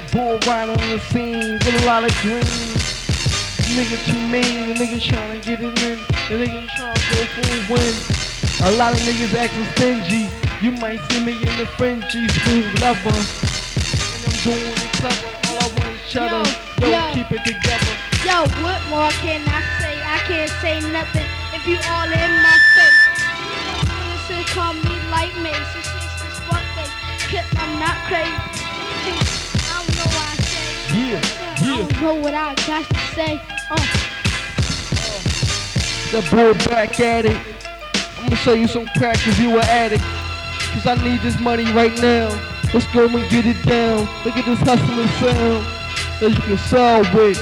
bull right on the scene with a lot of green. Nigga too mean, the nigga tryna get it in, the nigga tryna go for a win. A lot of niggas acting stingy. You might see me in the fringy, smooth lover. And I'm doing it clever. All I want is cheddar. Yo, yo. keep it together. Yo, what more can I say? I can't say nothing if you all in my face. Listen, call me like Mace. Know what I got to say. Uh, The boy back at it. I'm gonna show you some crack if you an addict. Cause I need this money right now. Let's go and get it down. Look at this hustling sound that you can sell with.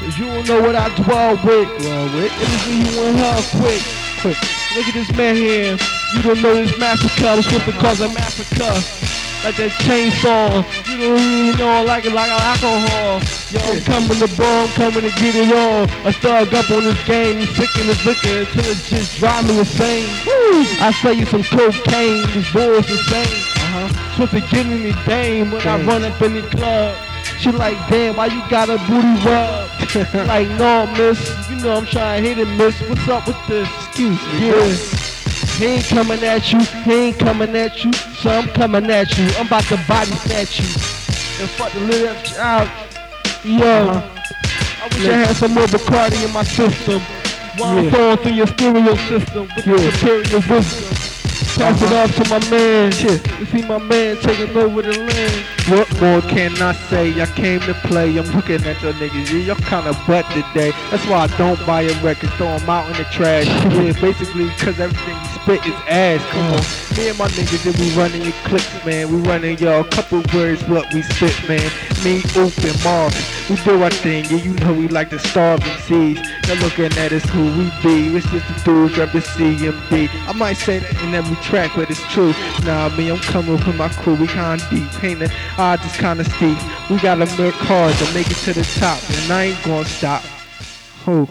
Cause you don't know what I dwell with. Dwell with. Anything you want her quick. Quick. Look at this man here. You don't know this massacre. I'm supposed to cause a massacre. Like that chainsaw. You don't even know I like it like alcohol. Yo, I'm coming to ball, I'm coming to get it all. I thug up on this game, sick in this liquor until it just drive me insane. Woo! I sell you some cocaine, this boy's insane. Uh-huh. Supposed to give me dame when I run up in the club. She like, damn, why you got a booty rub? like, no, miss. You know I'm trying to hit it, miss. What's up with this? Excuse me. Yeah. He ain't coming at you, he ain't coming at you, so I'm coming at you. I'm about to body snatch you. And fuck the little child. Yo, I wish I had some more Bacardi in my system. While I'm Yeah. flowing through your stereo system with Yeah. superior wisdom. Pass it off to my man. Shit. You see my man taking over the land. What more can I say? I came to play. I'm looking at your niggas. Yeah, y'all kind of butt today. That's why I don't buy your records. Throw 'em out in the trash. yeah, basically, because everything you spit is ass. Come on. Me and my niggas, yeah, we running your clips, man. We running y'all couple words, what we spit, man. Me, Oop, and Mark. We do our thing. Yeah, you know we like to starve MCs. They're looking at us who we be. It's just the dudes reppin' CMB. I might say that in every track, but it's true. Nah, me, I'm coming with my crew. We kinda deep. Ain't the odds is kinda steep. We gotta work hard to make it to the top, and I ain't gonna stop. Ho.